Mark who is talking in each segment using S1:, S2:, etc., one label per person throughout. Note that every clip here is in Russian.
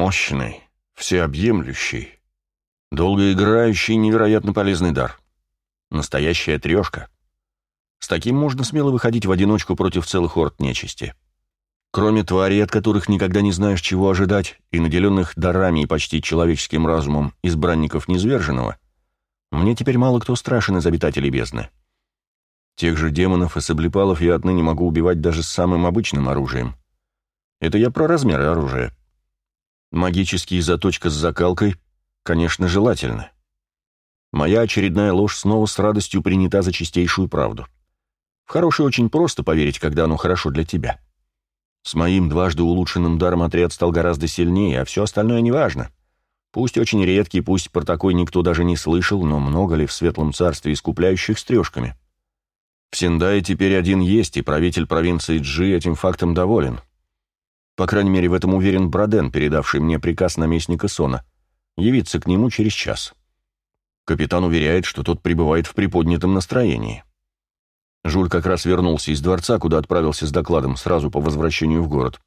S1: Мощный, всеобъемлющий, долгоиграющий, невероятно полезный дар. Настоящая трешка. С таким можно смело выходить в одиночку против целых орд нечисти. Кроме тварей, от которых никогда не знаешь, чего ожидать, и наделенных дарами и почти человеческим разумом избранников Низверженного, мне теперь мало кто страшен из обитателей бездны. Тех же демонов и соблепалов я отныне могу убивать даже с самым обычным оружием. Это я про размеры оружия. Магические заточка с закалкой, конечно, желательно. Моя очередная ложь снова с радостью принята за чистейшую правду. В хорошее очень просто поверить, когда оно хорошо для тебя. С моим дважды улучшенным даром отряд стал гораздо сильнее, а все остальное неважно. Пусть очень редкий, пусть про такой никто даже не слышал, но много ли в светлом царстве искупляющих с трешками? В Синдае теперь один есть, и правитель провинции Джи этим фактом доволен. По крайней мере, в этом уверен Броден, передавший мне приказ наместника Сона, явиться к нему через час. Капитан уверяет, что тот пребывает в приподнятом настроении. Жуль как раз вернулся из дворца, куда отправился с докладом сразу по возвращению в город.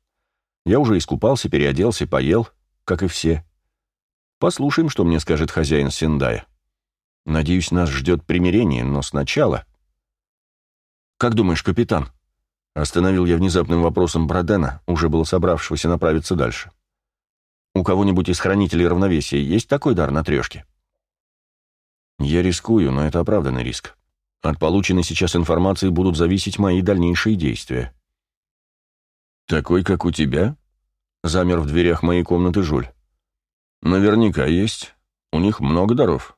S1: Я уже искупался, переоделся, поел, как и все. Послушаем, что мне скажет хозяин Сендая. Надеюсь, нас ждет примирение, но сначала... «Как думаешь, капитан?» Остановил я внезапным вопросом Бродена, уже было собравшегося направиться дальше. «У кого-нибудь из хранителей равновесия есть такой дар на трешке?» «Я рискую, но это оправданный риск. От полученной сейчас информации будут зависеть мои дальнейшие действия». «Такой, как у тебя?» — замер в дверях моей комнаты Жуль. «Наверняка есть. У них много даров».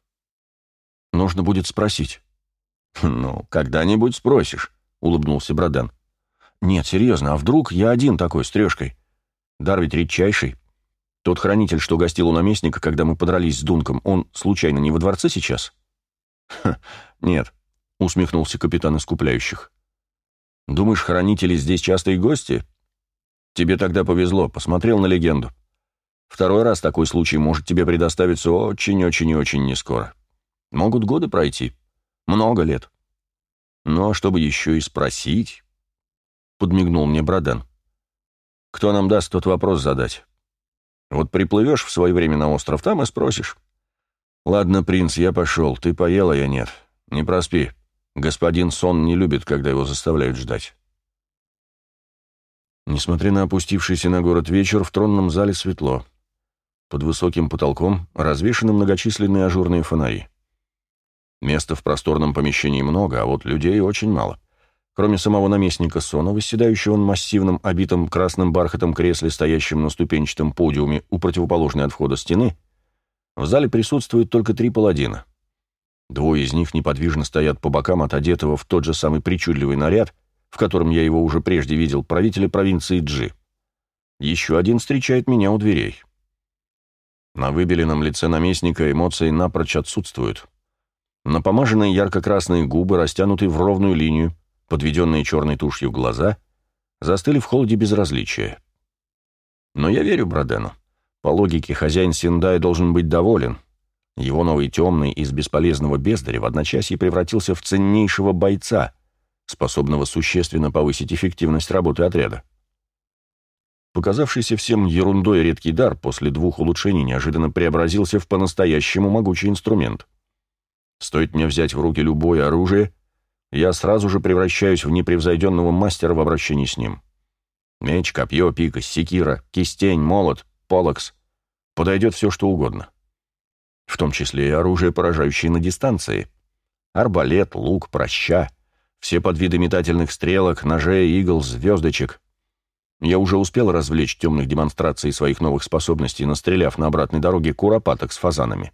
S1: «Нужно будет спросить». «Ну, когда-нибудь спросишь», — улыбнулся Бродан. «Нет, серьезно, а вдруг я один такой, с трешкой? Дар ведь редчайший. Тот хранитель, что гостил у наместника, когда мы подрались с Дунком, он, случайно, не во дворце сейчас?» «Ха, нет», — усмехнулся капитан искупляющих. «Думаешь, хранители здесь частые гости? Тебе тогда повезло, посмотрел на легенду. Второй раз такой случай может тебе предоставиться очень-очень и очень нескоро. Могут годы пройти. Много лет. А чтобы еще и спросить...» — подмигнул мне Бродан. «Кто нам даст тот вопрос задать? Вот приплывешь в свое время на остров, там и спросишь. Ладно, принц, я пошел, ты поел, а я нет. Не проспи. Господин Сон не любит, когда его заставляют ждать». Несмотря на опустившийся на город вечер, в тронном зале светло. Под высоким потолком развешаны многочисленные ажурные фонари. Места в просторном помещении много, а вот людей очень мало. Кроме самого наместника Сона, восседающего на массивном, обитом красным бархатом кресле, стоящем на ступенчатом подиуме у противоположной от входа стены, в зале присутствуют только три паладина. Двое из них неподвижно стоят по бокам от одетого в тот же самый причудливый наряд, в котором я его уже прежде видел, правителя провинции Джи. Еще один встречает меня у дверей. На выбеленном лице наместника эмоции напрочь отсутствуют. Напомаженные ярко-красные губы, растянутые в ровную линию, подведенные черной тушью глаза, застыли в холоде безразличия. Но я верю Бродену. По логике, хозяин Синдай должен быть доволен. Его новый темный из бесполезного бездаря в одночасье превратился в ценнейшего бойца, способного существенно повысить эффективность работы отряда. Показавшийся всем ерундой редкий дар после двух улучшений неожиданно преобразился в по-настоящему могучий инструмент. Стоит мне взять в руки любое оружие — я сразу же превращаюсь в непревзойденного мастера в обращении с ним. Меч, копье, пика, секира, кистень, молот, полокс. Подойдет все, что угодно. В том числе и оружие, поражающее на дистанции. Арбалет, лук, проща, все подвиды метательных стрелок, ножей, игл, звездочек. Я уже успел развлечь темных демонстраций своих новых способностей, настреляв на обратной дороге куропаток с фазанами.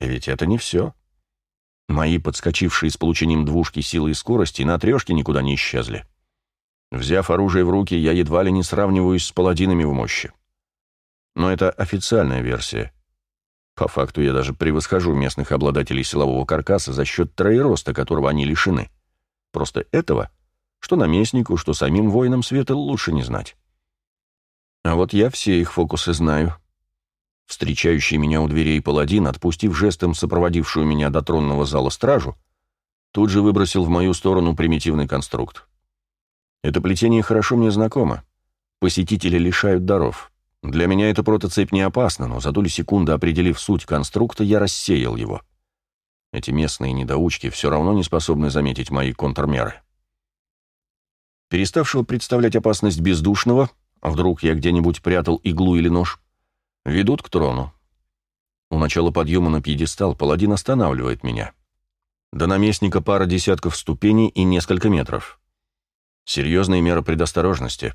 S1: И ведь это не все. Мои, подскочившие с получением двушки силы и скорости, на трешке никуда не исчезли. Взяв оружие в руки, я едва ли не сравниваюсь с паладинами в мощи. Но это официальная версия. По факту я даже превосхожу местных обладателей силового каркаса за счет троероста, которого они лишены. Просто этого, что наместнику, что самим воинам света, лучше не знать. А вот я все их фокусы знаю. Встречающий меня у дверей паладин, отпустив жестом сопроводившую меня до тронного зала стражу, тут же выбросил в мою сторону примитивный конструкт. Это плетение хорошо мне знакомо. Посетители лишают даров. Для меня эта протоцепь не опасна, но за доли секунды, определив суть конструкта, я рассеял его. Эти местные недоучки все равно не способны заметить мои контрмеры. Переставшего представлять опасность бездушного, а вдруг я где-нибудь прятал иглу или нож, ведут к трону. У начала подъема на пьедестал паладин останавливает меня. До наместника пара десятков ступеней и несколько метров. Серьезные меры предосторожности.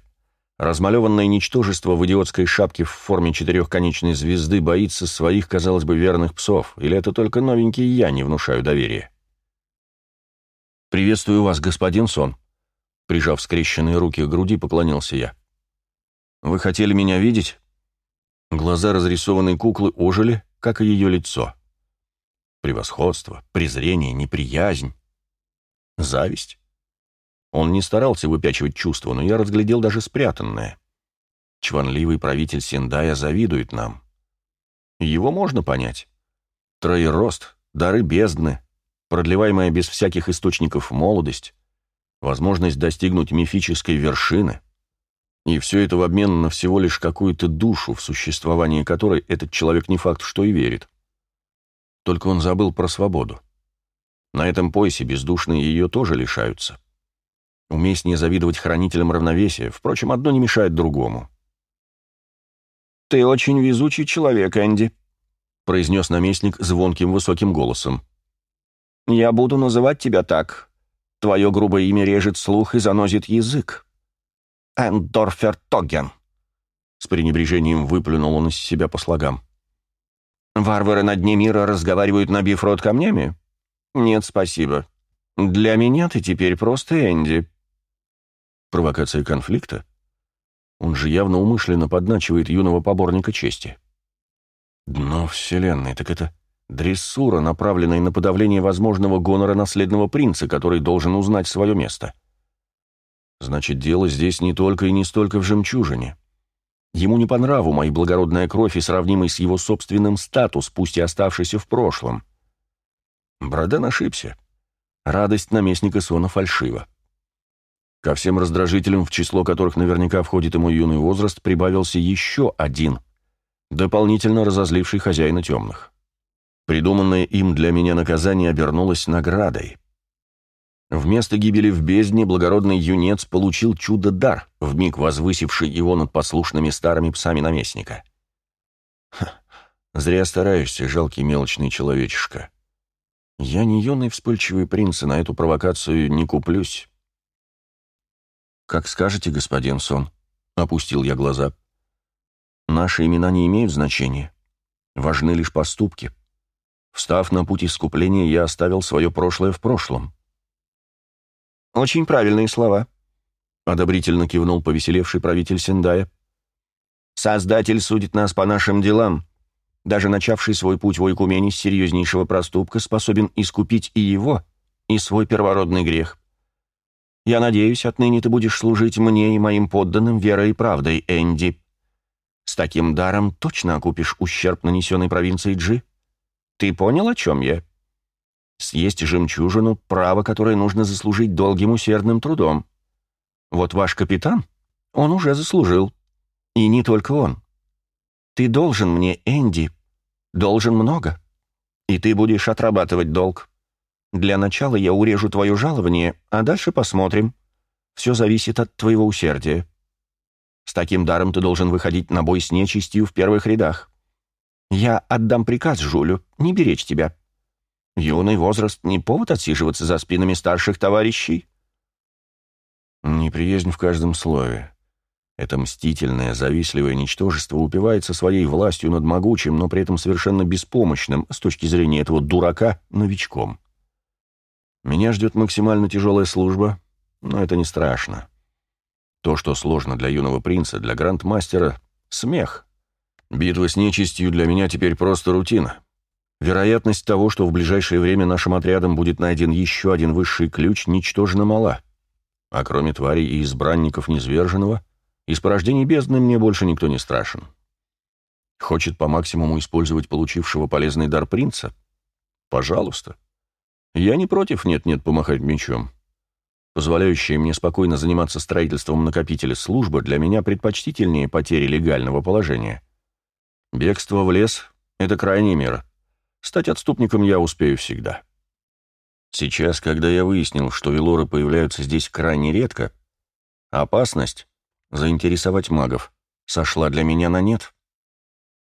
S1: Размалеванное ничтожество в идиотской шапке в форме четырехконечной звезды боится своих, казалось бы, верных псов, или это только новенький я не внушаю доверия? «Приветствую вас, господин Сон», — прижав скрещенные руки к груди, поклонился я. «Вы хотели меня видеть?» Глаза разрисованной куклы ожили, как и ее лицо. Превосходство, презрение, неприязнь, зависть. Он не старался выпячивать чувства, но я разглядел даже спрятанное. Чванливый правитель Синдая завидует нам. Его можно понять. Троерост, дары бездны, продлеваемая без всяких источников молодость, возможность достигнуть мифической вершины. И все это в обмен на всего лишь какую-то душу, в существовании которой этот человек не факт, что и верит. Только он забыл про свободу. На этом поясе бездушные ее тоже лишаются. Уместнее завидовать хранителям равновесия, впрочем, одно не мешает другому.
S2: «Ты очень везучий человек, Энди», — произнес наместник звонким высоким голосом. «Я буду называть тебя так. Твое грубое имя режет слух и занозит язык. Эндорфер Тоген».
S1: С пренебрежением выплюнул он из себя по слогам.
S2: Варвары на дне мира разговаривают, набив рот камнями? Нет, спасибо. Для меня ты теперь просто Энди.
S1: Провокация конфликта? Он же явно умышленно подначивает юного поборника чести. Дно вселенной, так это дрессура, направленная на подавление возможного гонора наследного принца, который должен узнать свое место. Значит, дело здесь не только и не столько в жемчужине. Ему не по нраву моя благородная кровь и сравнимый с его собственным статус, пусть и оставшийся в прошлом. Бродан ошибся. Радость наместника Сона фальшива. Ко всем раздражителям, в число которых наверняка входит и мой юный возраст, прибавился еще один, дополнительно разозливший хозяина темных. Придуманное им для меня наказание обернулось наградой. Вместо гибели в бездне благородный юнец получил чудо-дар, вмиг возвысивший его над послушными старыми псами наместника. Ха, зря стараешься, жалкий мелочный человечишка. Я не юный вспыльчивый принц, и на эту провокацию не куплюсь. «Как скажете, господин Сон», — опустил я глаза. «Наши имена не имеют значения. Важны лишь поступки. Встав на путь искупления, я оставил свое прошлое в прошлом».
S2: «Очень правильные слова», —
S1: одобрительно кивнул повеселевший правитель Сендая.
S2: «Создатель судит нас по нашим делам. Даже начавший свой путь в Ойкумене с серьезнейшего проступка способен искупить и его, и свой первородный грех. Я надеюсь, отныне ты будешь служить мне и моим подданным верой и правдой, Энди. С таким даром точно окупишь ущерб, нанесенный провинции Джи. Ты понял, о чем я?» Съесть жемчужину — право, которое нужно заслужить долгим усердным трудом. Вот ваш капитан, он уже заслужил. И не только он. Ты должен мне, Энди, должен много. И ты будешь отрабатывать долг. Для начала я урежу твое жалование, а дальше посмотрим. Все зависит от твоего усердия. С таким даром ты должен выходить на бой с нечистью в первых рядах. Я отдам приказ Жулю не беречь тебя. Юный возраст — не повод отсиживаться за спинами старших товарищей.
S1: Неприязнь в каждом слове. Это мстительное, завистливое ничтожество упивается своей властью над могучим, но при этом совершенно беспомощным, с точки зрения этого дурака, новичком. Меня ждет максимально тяжелая служба, но это не страшно. То, что сложно для юного принца, для грандмастера — смех. Битва с нечистью для меня теперь просто рутина. Вероятность того, что в ближайшее время нашим отрядом будет найден еще один высший ключ, ничтожно мала. А кроме тварей и избранников Низверженного, из порождений бездны мне больше никто не страшен. Хочет по максимуму использовать получившего полезный дар принца? Пожалуйста. Я не против нет-нет помахать мечом. позволяющая мне спокойно заниматься строительством накопителя службы, для меня предпочтительнее потери легального положения. Бегство в лес — это крайняя мера. Стать отступником я успею всегда. Сейчас, когда я выяснил, что велоры появляются здесь крайне редко, опасность заинтересовать магов сошла для меня на нет.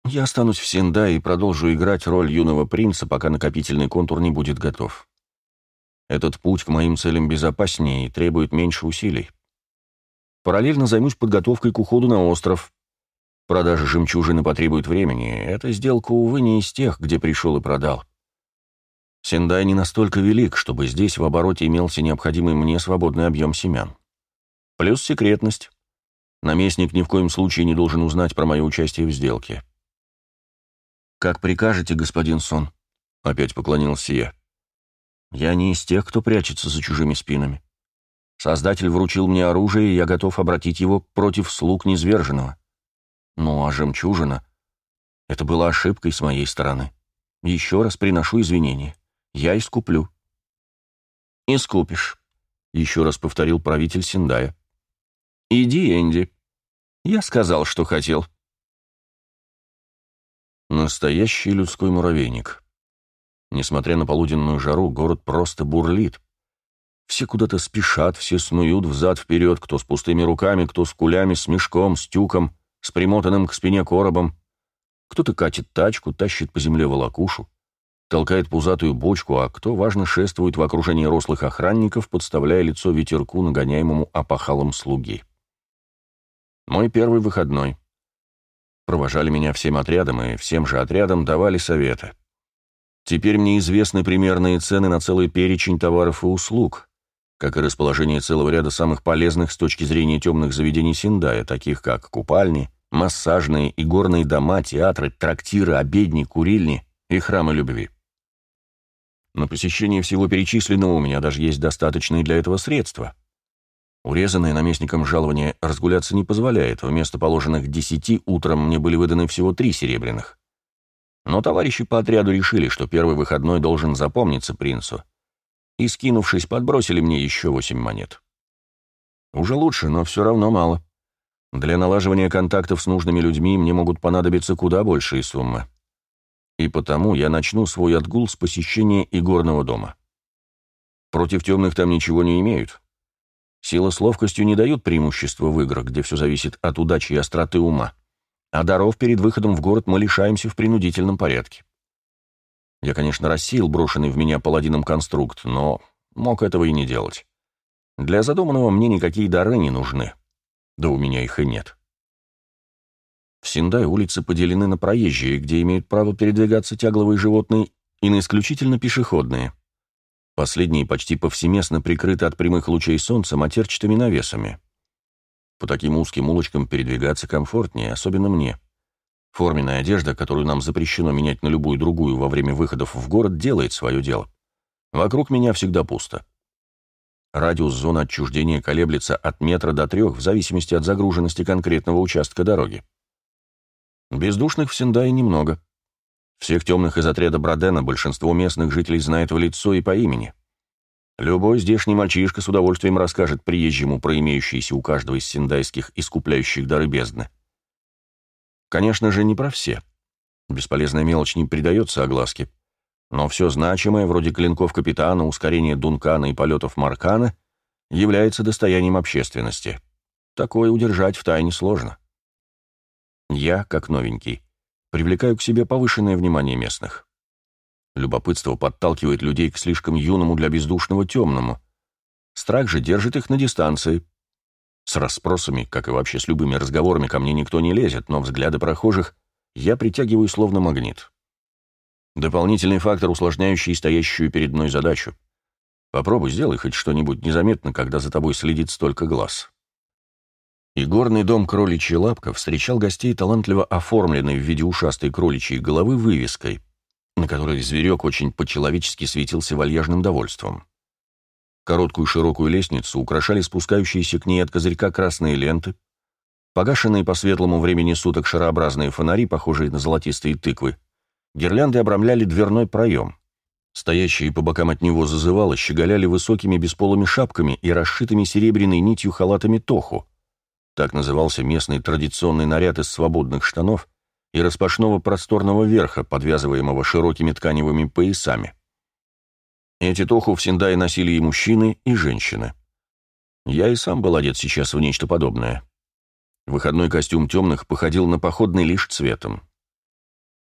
S1: Я останусь в Синда и продолжу играть роль юного принца, пока накопительный контур не будет готов. Этот путь к моим целям безопаснее и требует меньше усилий. Параллельно займусь подготовкой к уходу на остров. Продажа жемчужины потребует времени. Эта сделка, увы, не из тех, где пришел и продал. Сендай не настолько велик, чтобы здесь в обороте имелся необходимый мне свободный объем семян. Плюс секретность. Наместник ни в коем случае не должен узнать про мое участие в сделке. «Как прикажете, господин Сон», — опять поклонился я. «Я не из тех, кто прячется за чужими спинами. Создатель вручил мне оружие, и я готов обратить его против слуг низверженного. Ну а жемчужина — это была ошибкой с моей стороны. Еще раз приношу извинения. Я искуплю». «Искупишь», — еще раз повторил правитель Синдая. «Иди, Энди. Я сказал, что хотел». Настоящий людской муравейник. Несмотря на полуденную жару, город просто бурлит. Все куда-то спешат, все снуют взад-вперед, кто с пустыми руками, кто с кулями, с мешком, с тюком, с примотанным к спине коробом. Кто-то катит тачку, тащит по земле волокушу, толкает пузатую бочку, а кто, важно, шествует в окружении рослых охранников, подставляя лицо ветерку, нагоняемому опахалом слуги. Мой первый выходной. Провожали меня всем отрядом и всем же отрядам давали советы. Теперь мне известны примерные цены на целый перечень товаров и услуг, как и расположение целого ряда самых полезных с точки зрения темных заведений Синдая, таких как купальни, массажные и горные дома, театры, трактиры, обедни, курильни и храмы любви. На посещение всего перечисленного у меня даже есть достаточные для этого средства. Урезанное наместником жалование разгуляться не позволяет. Вместо положенных десяти утром мне были выданы всего три серебряных. Но товарищи по отряду решили, что первый выходной должен запомниться принцу. И, скинувшись, подбросили мне еще восемь монет. Уже лучше, но все равно мало. Для налаживания контактов с нужными людьми мне могут понадобиться куда большие суммы. И потому я начну свой отгул с посещения игорного дома. Против темных там ничего не имеют. Сила с ловкостью не дают преимущества в играх, где все зависит от удачи и остроты ума. А даров перед выходом в город мы лишаемся в принудительном порядке. Я, конечно, рассеял брошенный в меня паладином конструкт, но мог этого и не делать. Для задуманного мне никакие дары не нужны. Да у меня их и нет. В Синдай улицы поделены на проезжие, где имеют право передвигаться тягловые животные, и на исключительно пешеходные. Последние почти повсеместно прикрыты от прямых лучей солнца матерчатыми навесами. По таким узким улочкам передвигаться комфортнее, особенно мне. Форменная одежда, которую нам запрещено менять на любую другую во время выходов в город, делает свое дело. Вокруг меня всегда пусто. Радиус зоны отчуждения колеблется от метра до трех в зависимости от загруженности конкретного участка дороги. Бездушных в Сендае немного. Всех темных из отряда Бродена большинство местных жителей знает в лицо и по имени. Любой здешний мальчишка с удовольствием расскажет приезжему про имеющиеся у каждого из синдайских искупляющих дары бездны. Конечно же, не про все. Бесполезная мелочь не придается огласке. Но все значимое, вроде клинков капитана, ускорения Дункана и полетов Маркана, является достоянием общественности. Такое удержать в тайне сложно. Я, как новенький, привлекаю к себе повышенное внимание местных. Любопытство подталкивает людей к слишком юному для бездушного темному. Страх же держит их на дистанции. С расспросами, как и вообще с любыми разговорами, ко мне никто не лезет, но взгляды прохожих я притягиваю словно магнит. Дополнительный фактор, усложняющий стоящую перед мной задачу. Попробуй сделай хоть что-нибудь незаметно, когда за тобой следит столько глаз. И горный дом кроличья лапка встречал гостей талантливо оформленной в виде ушастой кроличьей головы вывеской, на которой зверек очень по-человечески светился вальяжным довольством. Короткую широкую лестницу украшали спускающиеся к ней от козырька красные ленты, погашенные по светлому времени суток шарообразные фонари, похожие на золотистые тыквы, гирлянды обрамляли дверной проем, Стоящие по бокам от него зазывало щеголяли высокими бесполыми шапками и расшитыми серебряной нитью халатами тоху. Так назывался местный традиционный наряд из свободных штанов и распашного просторного верха, подвязываемого широкими тканевыми поясами. Эти тоху в Синдае носили и мужчины, и женщины. Я и сам был одет сейчас в нечто подобное. Выходной костюм темных походил на походный лишь цветом.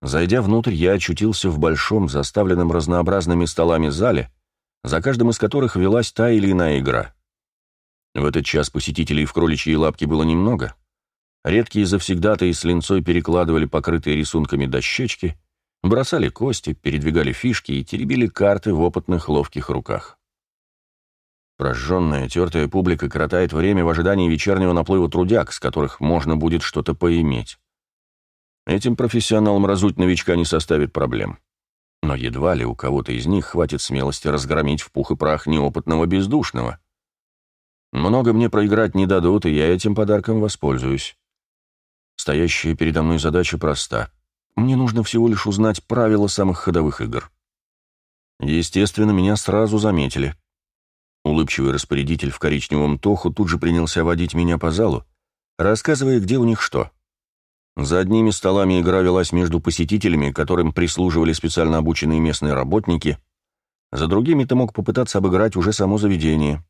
S1: Зайдя внутрь, я очутился в большом, заставленном разнообразными столами зале, за каждым из которых велась та или иная игра. В этот час посетителей в кроличьей лапке было немного. Редкие завсегдатые с линцой перекладывали покрытые рисунками дощечки, бросали кости, передвигали фишки и теребили карты в опытных ловких руках. Прожженная, тертая публика коротает время в ожидании вечернего наплыва трудяг, с которых можно будет что-то поиметь. Этим профессионалам разуть новичка не составит проблем. Но едва ли у кого-то из них хватит смелости разгромить в пух и прах неопытного бездушного. Много мне проиграть не дадут, и я этим подарком воспользуюсь. Стоящая передо мной задача проста. Мне нужно всего лишь узнать правила самых ходовых игр. Естественно, меня сразу заметили — Улыбчивый распорядитель в коричневом тоху тут же принялся водить меня по залу, рассказывая, где у них что. За одними столами игра велась между посетителями, которым прислуживали специально обученные местные работники, за другими ты мог попытаться обыграть уже само заведение.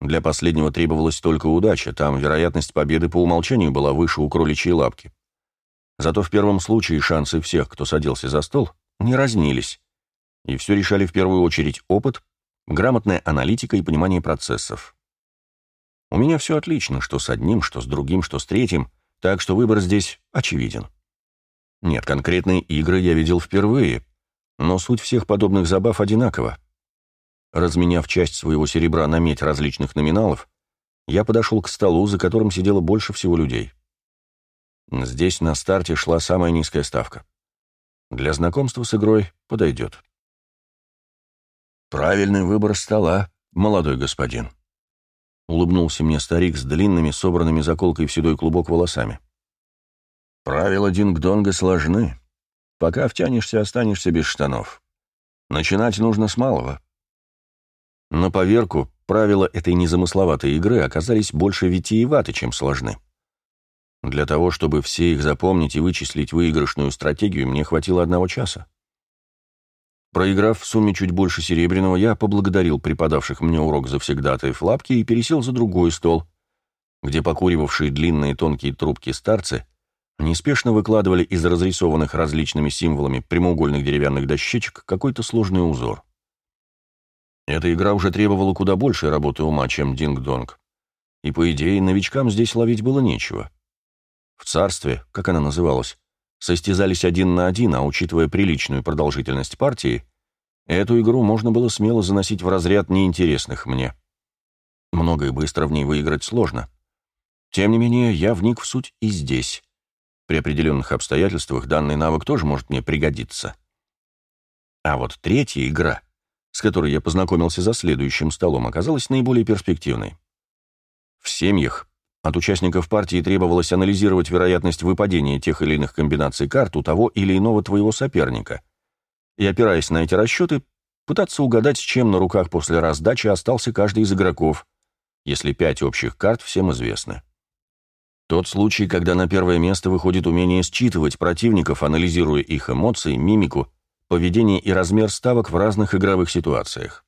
S1: Для последнего требовалась только удача, там вероятность победы по умолчанию была выше у кроличьей лапки. Зато в первом случае шансы всех, кто садился за стол, не разнились, и все решали в первую очередь опыт, грамотная аналитика и понимание процессов. У меня все отлично, что с одним, что с другим, что с третьим, так что выбор здесь очевиден. Нет, конкретные игры я видел впервые, но суть всех подобных забав одинакова. Разменяв часть своего серебра на медь различных номиналов, я подошел к столу, за которым сидело больше всего людей. Здесь на старте шла самая низкая ставка. Для знакомства с игрой подойдет. «Правильный выбор стола, молодой господин», — улыбнулся мне старик с длинными, собранными заколкой в седой клубок волосами. «Правила динг-донга сложны. Пока втянешься, останешься без штанов. Начинать нужно с малого». На поверку, правила этой незамысловатой игры оказались больше витиеваты, чем сложны. Для того, чтобы все их запомнить и вычислить выигрышную стратегию, мне хватило одного часа. Проиграв в сумме чуть больше серебряного, я поблагодарил преподавших мне урок завсегдатаев лапки и пересел за другой стол, где покуривавшие длинные тонкие трубки старцы неспешно выкладывали из разрисованных различными символами прямоугольных деревянных дощечек какой-то сложный узор. Эта игра уже требовала куда большей работы ума, чем динг-донг. И, по идее, новичкам здесь ловить было нечего. В царстве, как она называлась, состязались один на один, а учитывая приличную продолжительность партии, эту игру можно было смело заносить в разряд неинтересных мне. Много и быстро в ней выиграть сложно. Тем не менее, я вник в суть и здесь. При определенных обстоятельствах данный навык тоже может мне пригодиться. А вот третья игра, с которой я познакомился за следующим столом, оказалась наиболее перспективной. В семьях от участников партии требовалось анализировать вероятность выпадения тех или иных комбинаций карт у того или иного твоего соперника. И, опираясь на эти расчеты, пытаться угадать, с чем на руках после раздачи остался каждый из игроков, если пять общих карт всем известны. Тот случай, когда на первое место выходит умение считывать противников, анализируя их эмоции, мимику, поведение и размер ставок в разных игровых ситуациях.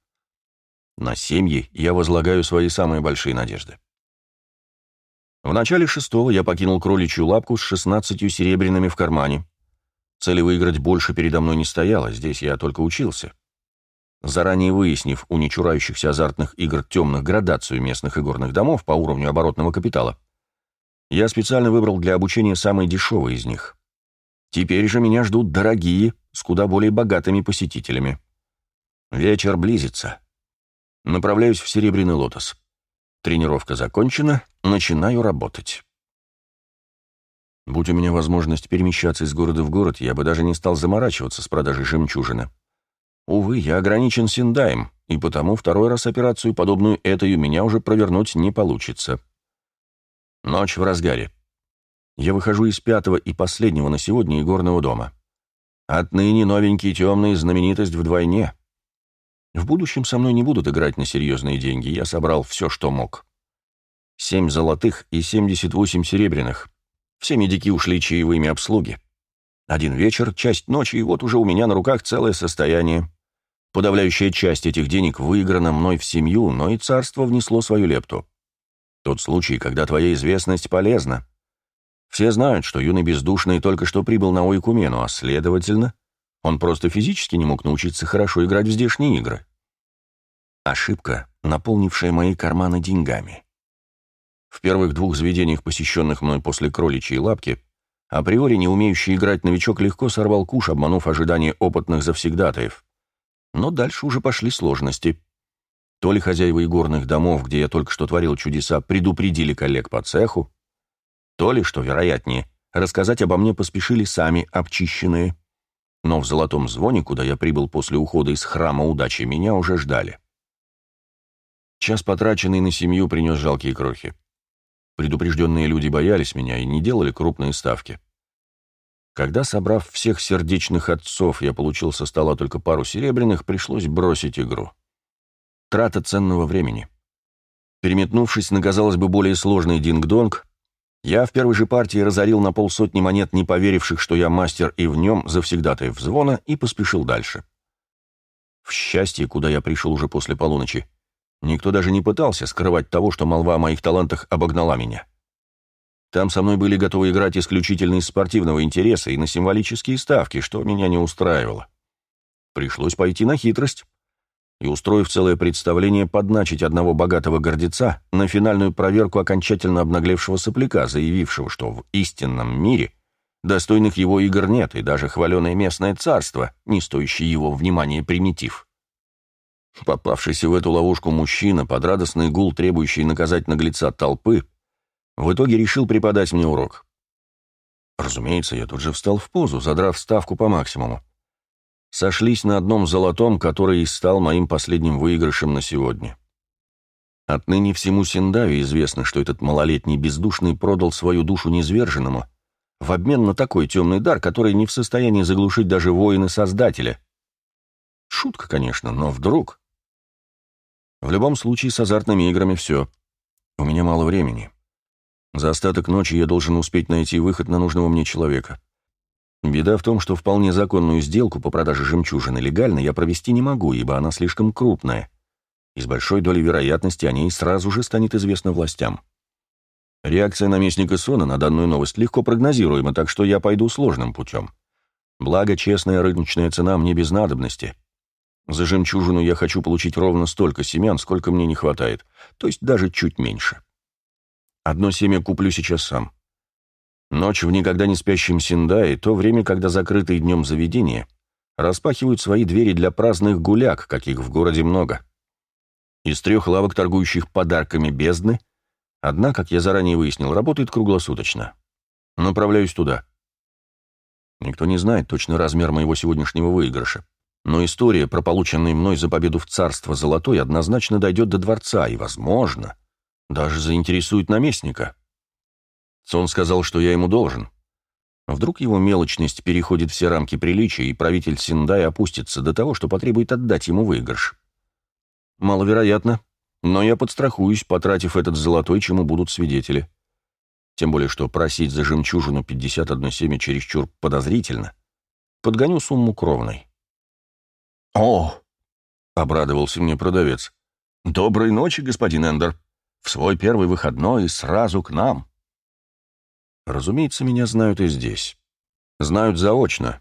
S1: На семьи я возлагаю свои самые большие надежды. В начале шестого я покинул кроличью лапку с шестнадцатью серебряными в кармане. Цели выиграть больше передо мной не стояло, здесь я только учился. Заранее выяснив у нечурающихся азартных игр темных градацию местных игорных домов по уровню оборотного капитала, я специально выбрал для обучения самый дешевый из них. Теперь же меня ждут дорогие, с куда более богатыми посетителями. Вечер близится. Направляюсь в Серебряный Лотос. Тренировка закончена, начинаю работать. Будь у меня возможность перемещаться из города в город, я бы даже не стал заморачиваться с продажей жемчужины. Увы, я ограничен Синдаем, и потому второй раз операцию, подобную этой, у меня уже провернуть не получится. Ночь в разгаре. Я выхожу из пятого и последнего на сегодня игорного дома. Отныне новенький темный знаменитость вдвойне. В будущем со мной не будут играть на серьезные деньги, я собрал все, что мог. Семь золотых и семьдесят восемь серебряных. Все медики ушли чаевыми обслуги. Один вечер, часть ночи, и вот уже у меня на руках целое состояние. Подавляющая часть этих денег выиграна мной в семью, но и царство внесло свою лепту. Тот случай, когда твоя известность полезна. Все знают, что юный бездушный только что прибыл на Ойкумену, а следовательно, он просто физически не мог научиться хорошо играть в здешние игры. Ошибка, наполнившая мои карманы деньгами. В первых двух заведениях, посещенных мной после кроличьей лапки, априори не умеющий играть новичок легко сорвал куш, обманув ожидания опытных завсегдатаев. Но дальше уже пошли сложности. То ли хозяева игорных домов, где я только что творил чудеса, предупредили коллег по цеху, то ли, что вероятнее, рассказать обо мне поспешили сами обчищенные. Но в золотом звоне, куда я прибыл после ухода из храма удачи, меня уже ждали. Час, потраченный на семью, принес жалкие крохи. Предупрежденные люди боялись меня и не делали крупные ставки. Когда, собрав всех сердечных отцов, я получил со стола только пару серебряных, пришлось бросить игру. Трата ценного времени. Переметнувшись на, казалось бы, более сложный динг-донг, я в первой же партии разорил на полсотни монет, не поверивших, что я мастер и в нем завсегдатаев звона, и поспешил дальше. В счастье, куда я пришел уже после полуночи, никто даже не пытался скрывать того, что молва о моих талантах обогнала меня. Там со мной были готовы играть исключительно из спортивного интереса и на символические ставки, что меня не устраивало. Пришлось пойти на хитрость и, устроив целое представление, подначить одного богатого гордеца на финальную проверку окончательно обнаглевшего сопляка, заявившего, что в истинном мире достойных его игр нет, и даже хваленое местное царство, не стоящее его внимания примитив. Попавшийся в эту ловушку мужчина, под радостный гул, требующий наказать наглеца толпы, в итоге решил преподать мне урок. Разумеется, я тут же встал в позу, задрав ставку по максимуму. Сошлись на одном золотом, который и стал моим последним выигрышем на сегодня. Отныне всему Синдаве известно, что этот малолетний бездушный продал свою душу низверженному в обмен на такой темный дар, который не в состоянии заглушить даже воины Создателя. Шутка, конечно, но вдруг... В любом случае, с азартными играми все. У меня мало времени. За остаток ночи я должен успеть найти выход на нужного мне человека. Беда в том, что вполне законную сделку по продаже жемчужины легально я провести не могу, ибо она слишком крупная. И с большой долей вероятности о ней сразу же станет известно властям. Реакция наместника Сона на данную новость легко прогнозируема, так что я пойду сложным путем. Благо, честная рыночная цена мне без надобности. За жемчужину я хочу получить ровно столько семян, сколько мне не хватает, то есть даже чуть меньше. Одно семя куплю сейчас сам. Ночь в никогда не спящем Синдае — то время, когда закрытые днем заведения распахивают свои двери для праздных гуляк, каких в городе много. Из трех лавок, торгующих подарками бездны, одна, как я заранее выяснил, работает круглосуточно. Направляюсь туда. Никто не знает точно размер моего сегодняшнего выигрыша. Но история про полученный мной за победу в царство Золотой однозначно дойдет до дворца и, возможно, даже заинтересует наместника. Сон сказал, что я ему должен. Вдруг его мелочность переходит все рамки приличия, и правитель Синдай опустится до того, что потребует отдать ему выигрыш. Маловероятно, но я подстрахуюсь, потратив этот золотой, чему будут свидетели. Тем более, что просить за жемчужину 51 семя чересчур подозрительно. Подгоню сумму кровной. «О!» — обрадовался мне продавец. «Доброй ночи, господин Эндер!» В свой первый выходной и сразу к нам. Разумеется, меня знают и здесь. Знают заочно,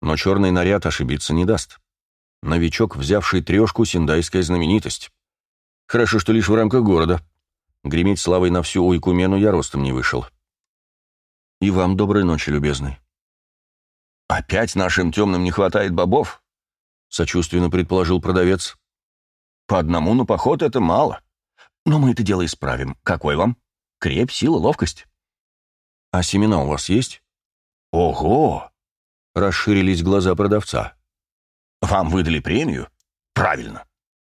S1: но черный наряд ошибиться не даст. Новичок, взявший трешку, синдайская знаменитость. Хорошо, что лишь в рамках города. Греметь славой на всю Уйкумену я ростом не вышел. И вам доброй ночи, любезный. «Опять нашим темным не хватает бобов?» — сочувственно предположил продавец. «По одному на поход это мало. Но мы это дело исправим. Какой вам? Крепь, сила, ловкость. А семена у вас есть? Ого! Расширились глаза продавца. Вам выдали премию? Правильно.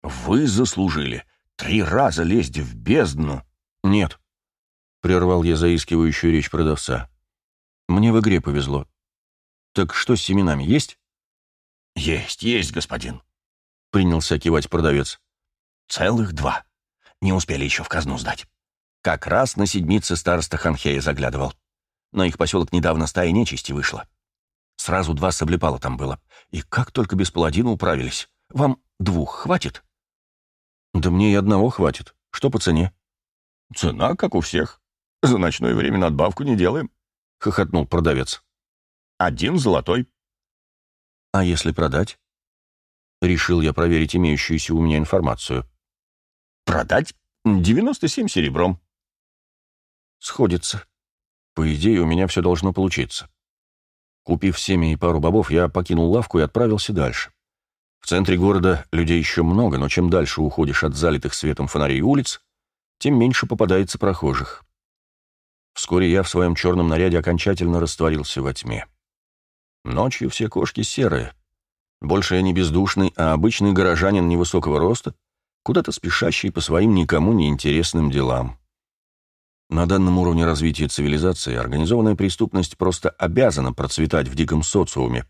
S1: Вы заслужили. Три раза лезть в бездну. Нет. Прервал я заискивающую речь продавца. Мне в игре повезло. Так что с семенами есть? Есть, есть, господин.
S2: — принялся кивать продавец.
S1: «Целых два. Не успели еще в казну сдать. Как раз на седмице староста Ханхея заглядывал. Но их поселок недавно стая нечисти вышла. Сразу два соблепала там было. И как только без паладина управились. Вам двух хватит?»
S2: «Да мне и одного хватит. Что по цене?»
S1: «Цена, как у всех. За ночное время надбавку не делаем», — хохотнул продавец. «Один золотой».
S2: «А если продать?» Решил я проверить имеющуюся у меня информацию.
S1: «Продать? 97 серебром».
S2: «Сходится. По идее, у меня все должно получиться». Купив семя и пару бобов, я покинул лавку и отправился дальше. В центре города людей еще много, но чем дальше уходишь от залитых светом фонарей улиц, тем меньше попадается прохожих. Вскоре я в своем черном наряде окончательно растворился во тьме. Ночью все кошки серые. Больше я не бездушный, а обычный горожанин невысокого роста, куда-то спешащий по своим никому не интересным делам. На данном уровне развития цивилизации организованная преступность просто обязана процветать в диком социуме,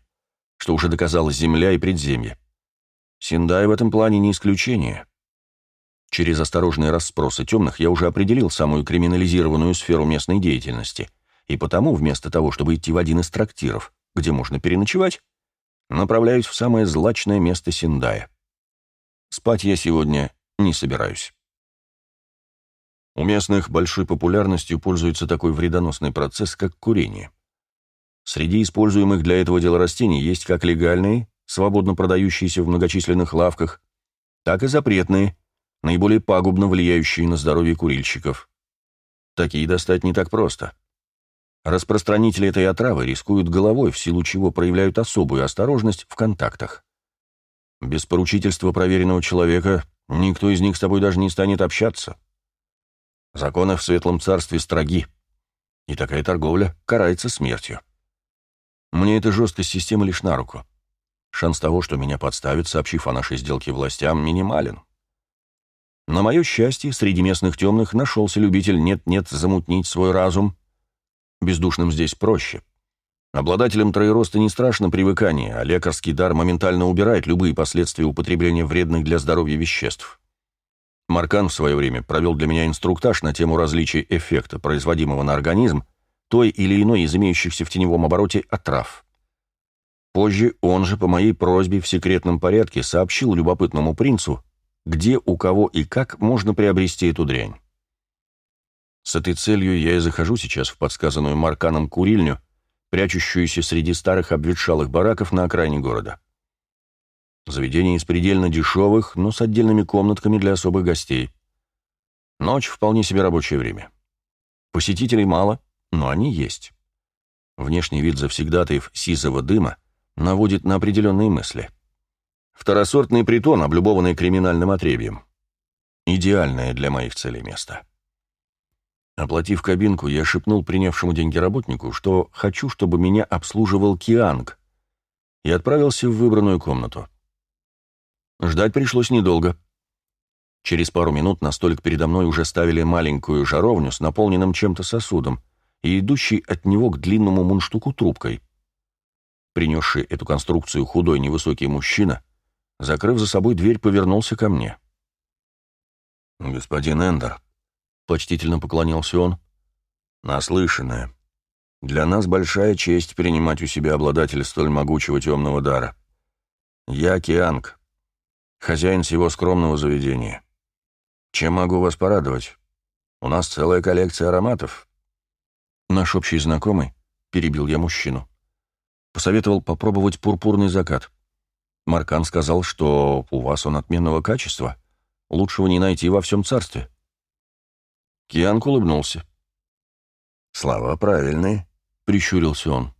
S2: что уже доказала Земля и предземье. Синдай в этом плане не исключение. Через осторожные расспросы темных я уже определил самую криминализированную сферу местной деятельности, и потому, вместо того, чтобы идти в один из трактиров, где можно переночевать, направляюсь в самое злачное место Синдая. Спать я сегодня не собираюсь. У местных большой популярностью пользуется такой вредоносный процесс, как курение. Среди используемых для этого дела растений есть как легальные, свободно продающиеся в многочисленных лавках, так и запретные, наиболее пагубно влияющие на здоровье курильщиков. Такие достать не так просто. Распространители этой отравы рискуют головой, в силу чего проявляют особую осторожность в контактах. Без поручительства проверенного человека никто из них с тобой даже не станет общаться. Законы в Светлом Царстве строги, и такая торговля карается смертью. Мне эта жесткость системы лишь на руку. Шанс того, что меня подставят, сообщив о нашей сделке властям, минимален. На мое счастье, среди местных темных нашелся любитель нет-нет замутнить свой разум. Бездушным здесь проще. Обладателям троероста не страшно привыкание, а лекарский дар моментально убирает любые последствия употребления вредных для здоровья веществ. Маркан в свое время провел для меня инструктаж на тему различия эффекта, производимого на организм, той или иной из имеющихся в теневом обороте отрав. Позже он же по моей просьбе в секретном порядке сообщил любопытному принцу, где, у кого и как можно приобрести эту дрянь. С этой целью я и захожу сейчас в подсказанную Марканом курильню, прячущуюся среди старых обветшалых бараков на окраине города. Заведение из предельно дешевых, но с отдельными комнатками для особых гостей. Ночь — вполне себе рабочее время. Посетителей мало, но они есть. Внешний вид завсегдатаев сизого дыма наводит на определенные мысли — Второсортный притон, облюбованный криминальным отребьем. Идеальное для моих целей место. Оплатив кабинку, я шепнул принявшему деньги работнику, что хочу, чтобы меня обслуживал Кианг, и отправился в выбранную комнату. Ждать пришлось недолго. Через пару минут на столик передо мной уже ставили маленькую жаровню с наполненным чем-то сосудом и идущей от него к длинному мундштуку трубкой. Принесший эту конструкцию худой невысокий мужчина Закрыв за собой дверь, повернулся ко мне. «Господин Эндер», — почтительно поклонился он, — «наслышанное. Для нас большая честь принимать у себя обладателя столь могучего темного дара. Я Кианг, хозяин всего скромного заведения. Чем могу вас порадовать? У нас целая коллекция ароматов». Наш общий знакомый, — перебил я мужчину, — посоветовал попробовать пурпурный закат. Маркан сказал, что у вас он отменного качества. Лучшего не найти во всем царстве. Кианг улыбнулся. «Слова правильные», — прищурился он.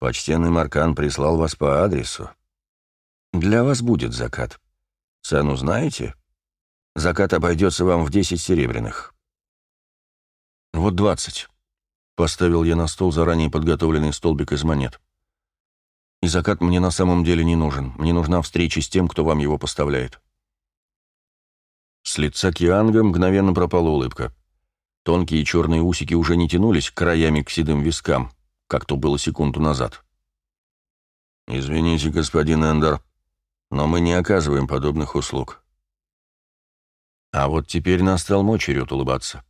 S2: «Почтенный Маркан прислал вас по адресу. Для вас будет закат. Цену знаете? Закат обойдется вам в десять серебряных». «Вот двадцать», — поставил я на стол заранее подготовленный столбик из монет. И закат мне на самом деле не нужен. Мне нужна встреча с тем, кто вам его поставляет. С лица Кианга мгновенно пропала улыбка. Тонкие черные усики уже не тянулись краями к седым вискам, как то было секунду назад. «Извините, господин Эндер,
S1: но мы не оказываем подобных услуг. А вот теперь настал мой черед улыбаться.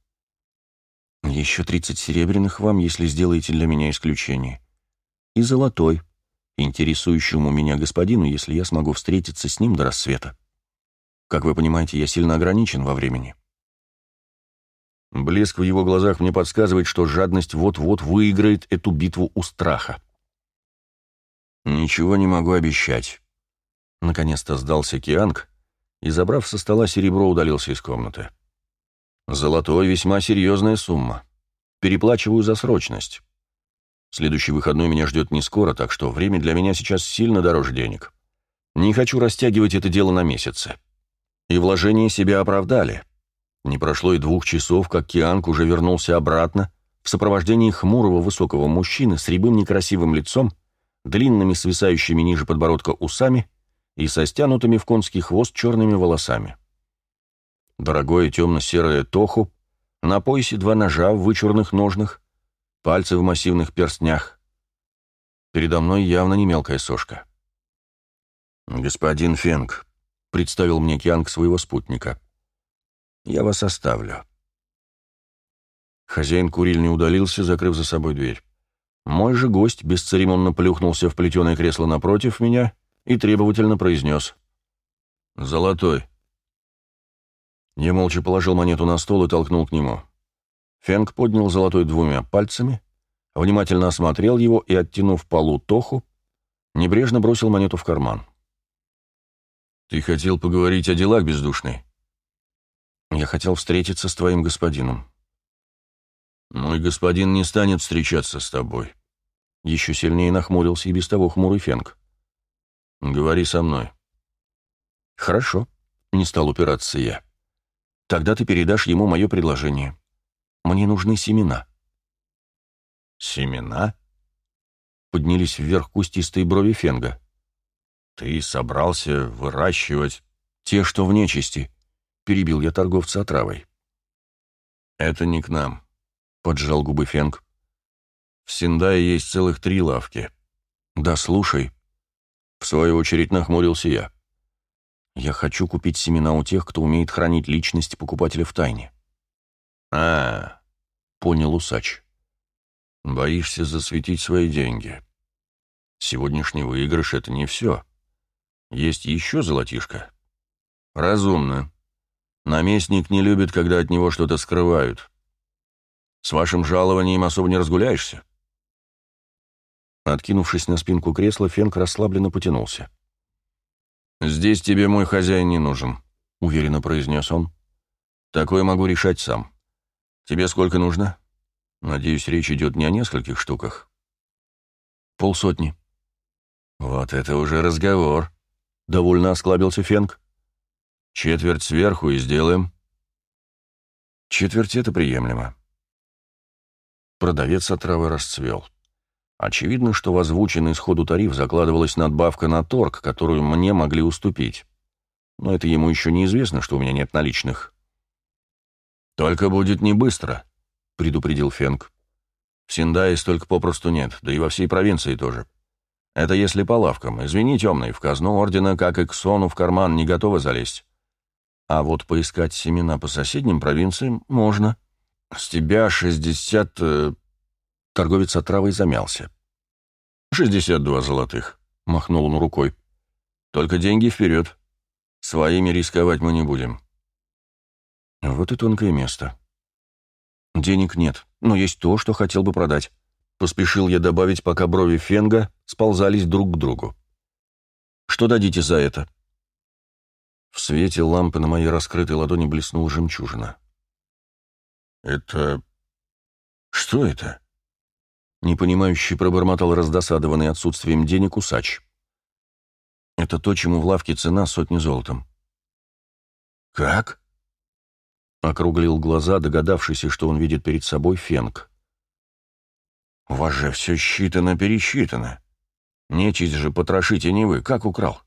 S2: Еще тридцать серебряных вам, если сделаете для меня исключение. И золотой, интересующему меня господину, если я смогу встретиться с ним до рассвета. Как вы понимаете, я сильно ограничен во времени.
S1: Блеск в его глазах мне подсказывает, что жадность вот-вот выиграет эту битву у страха. «Ничего не могу обещать». Наконец-то сдался Кианг и, забрав со стола серебро, удалился из комнаты. «Золотой — весьма серьезная сумма. Переплачиваю за срочность. Следующий выходной меня ждет не скоро, так что время для меня сейчас сильно дороже денег. Не хочу растягивать это дело на месяцы. И вложения себя оправдали». Не прошло и двух часов, как Кианг уже вернулся обратно в сопровождении хмурого высокого мужчины с рябым некрасивым лицом, длинными свисающими ниже подбородка усами и со стянутыми в конский хвост черными волосами. Дорогое темно-серое тоху, на поясе два ножа в вычурных ножнах, пальцы в массивных перстнях. Передо мной явно не мелкая сошка. «Господин Фенг», — представил мне Кианг своего спутника, — я вас оставлю». Хозяин курильни удалился, закрыв за собой дверь. Мой же гость бесцеремонно плюхнулся в плетеное кресло напротив меня и требовательно произнес. «Золотой». Я молча положил монету на стол и толкнул к нему. Фенг поднял золотой двумя пальцами, внимательно осмотрел его и, оттянув полу тоху, небрежно бросил монету в карман. «Ты хотел поговорить о делах, бездушный?» Я хотел встретиться с твоим господином. Мой господин не станет встречаться с тобой. Еще сильнее нахмурился и без того хмурый Фенг. Говори со мной. Хорошо, не стал упираться я. Тогда ты передашь ему мое предложение. Мне нужны семена. Семена? Поднялись вверх кустистые брови Фенга. Ты собрался выращивать те, что в нечисти, — перебил я торговца отравой. «Это не к нам», — поджал губы Фенг. «В Синдае есть целых три лавки». «Да слушай», — в свою очередь нахмурился я. «Я хочу купить семена у тех, кто умеет хранить личность покупателя в тайне». «А, — понял усач. Боишься засветить свои деньги. Сегодняшний выигрыш — это не все. Есть еще золотишко. Разумно. Наместник не любит, когда от него что-то скрывают. С вашим жалованием особо не разгуляешься?» Откинувшись на спинку кресла, Фенк расслабленно потянулся. «Здесь тебе мой хозяин не нужен», — уверенно произнес он. «Такое могу решать сам. Тебе сколько нужно? Надеюсь, речь идет не о нескольких штуках». «Полсотни». «Вот это уже разговор», — довольно осклабился Фенк. Четверть сверху и сделаем. Четверть — это приемлемо. Продавец отравы расцвел. Очевидно, что в озвученный сходу тариф закладывалась надбавка на торг, которую мне могли уступить. Но это ему еще неизвестно, что у меня нет наличных. «Только будет не быстро», — предупредил Фенг. «В Синдае столько попросту нет, да и во всей провинции тоже. Это если по лавкам. Извини, темный, в казну ордена, как и к сону в карман, не готовы залезть. А вот поискать семена по соседним провинциям можно. С тебя шестьдесят... Э, торговец отравой замялся. «Шестьдесят два золотых», — махнул он рукой. «Только деньги вперед. Своими рисковать мы не будем». Вот и тонкое место. Денег нет, но есть то, что хотел бы продать. Поспешил я добавить, пока брови Фенга сползались друг к другу. «Что дадите за это?» В свете лампы на моей раскрытой ладони блеснула жемчужина. «Это... что это?» Непонимающий пробормотал раздосадованный отсутствием денег усач. «Это то, чему в лавке цена сотни золотом». «Как?» Округлил глаза, догадавшийся, что он видит перед собой фенг. «У вас же все считано-пересчитано. Нечисть же потрошите не вы. Как украл?»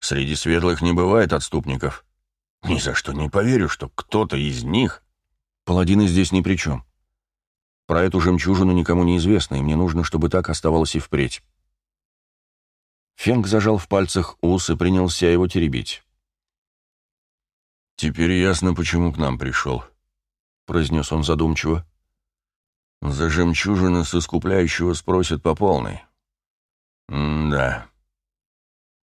S1: Среди светлых не бывает отступников. Ни за что не поверю, что кто-то из них... Паладины здесь ни при чем. Про эту жемчужину никому не известно, и мне нужно, чтобы так оставалось и впредь. Фенг зажал в пальцах ус и принялся его теребить. «Теперь ясно, почему к нам пришел», — произнес он задумчиво. «За жемчужины с искупляющего спросят по полной». «М-да».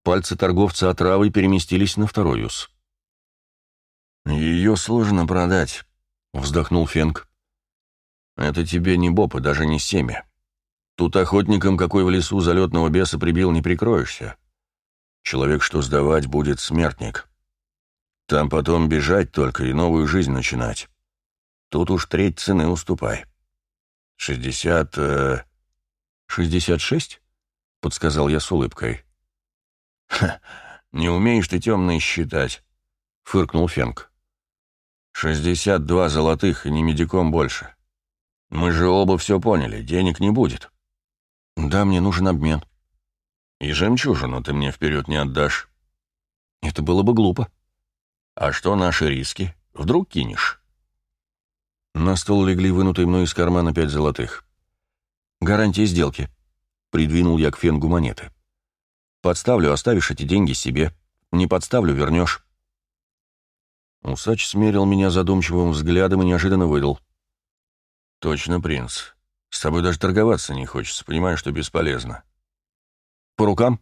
S1: Пальцы торговца отравой переместились на второй ус. «Ее сложно продать», — вздохнул Фенг. «Это тебе не боб и даже не семя. Тут охотникам, какой в лесу залетного беса прибил, не прикроешься. Человек, что сдавать, будет смертник. Там потом бежать только и новую жизнь начинать. Тут уж треть цены уступай. Шестьдесят... Э... «Шестьдесят шесть?» — подсказал я с улыбкой. «Ха, не умеешь ты темные считать», — фыркнул Фенк. «Шестьдесят два золотых и не медиком больше. Мы же оба все поняли, денег не будет». «Да, мне нужен обмен». «И жемчужину ты мне вперед не отдашь». «Это было бы глупо». «А что наши риски? Вдруг кинешь?» На стол легли вынутые мной из кармана пять золотых. «Гарантия сделки», — придвинул я к Фенгу монеты. «Подставлю, оставишь эти деньги себе. Не подставлю, вернешь». Усач смерил меня задумчивым взглядом и неожиданно выдал. «Точно, принц. С тобой даже торговаться не хочется, понимаю, что бесполезно». «По рукам?»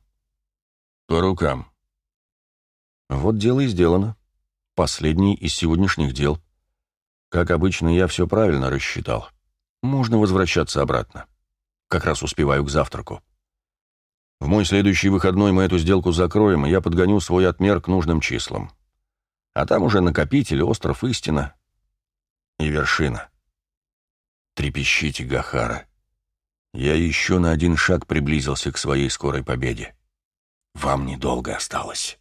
S1: «По рукам». Вот дело и сделано. Последний из сегодняшних дел. Как обычно, я все правильно рассчитал. Можно возвращаться обратно. Как раз успеваю к завтраку. В мой следующий выходной мы эту сделку закроем, и я подгоню свой отмер к нужным числам. А там уже накопитель, остров истина и вершина. Трепещите, Гахара. Я еще на один шаг приблизился к своей скорой победе. Вам недолго осталось.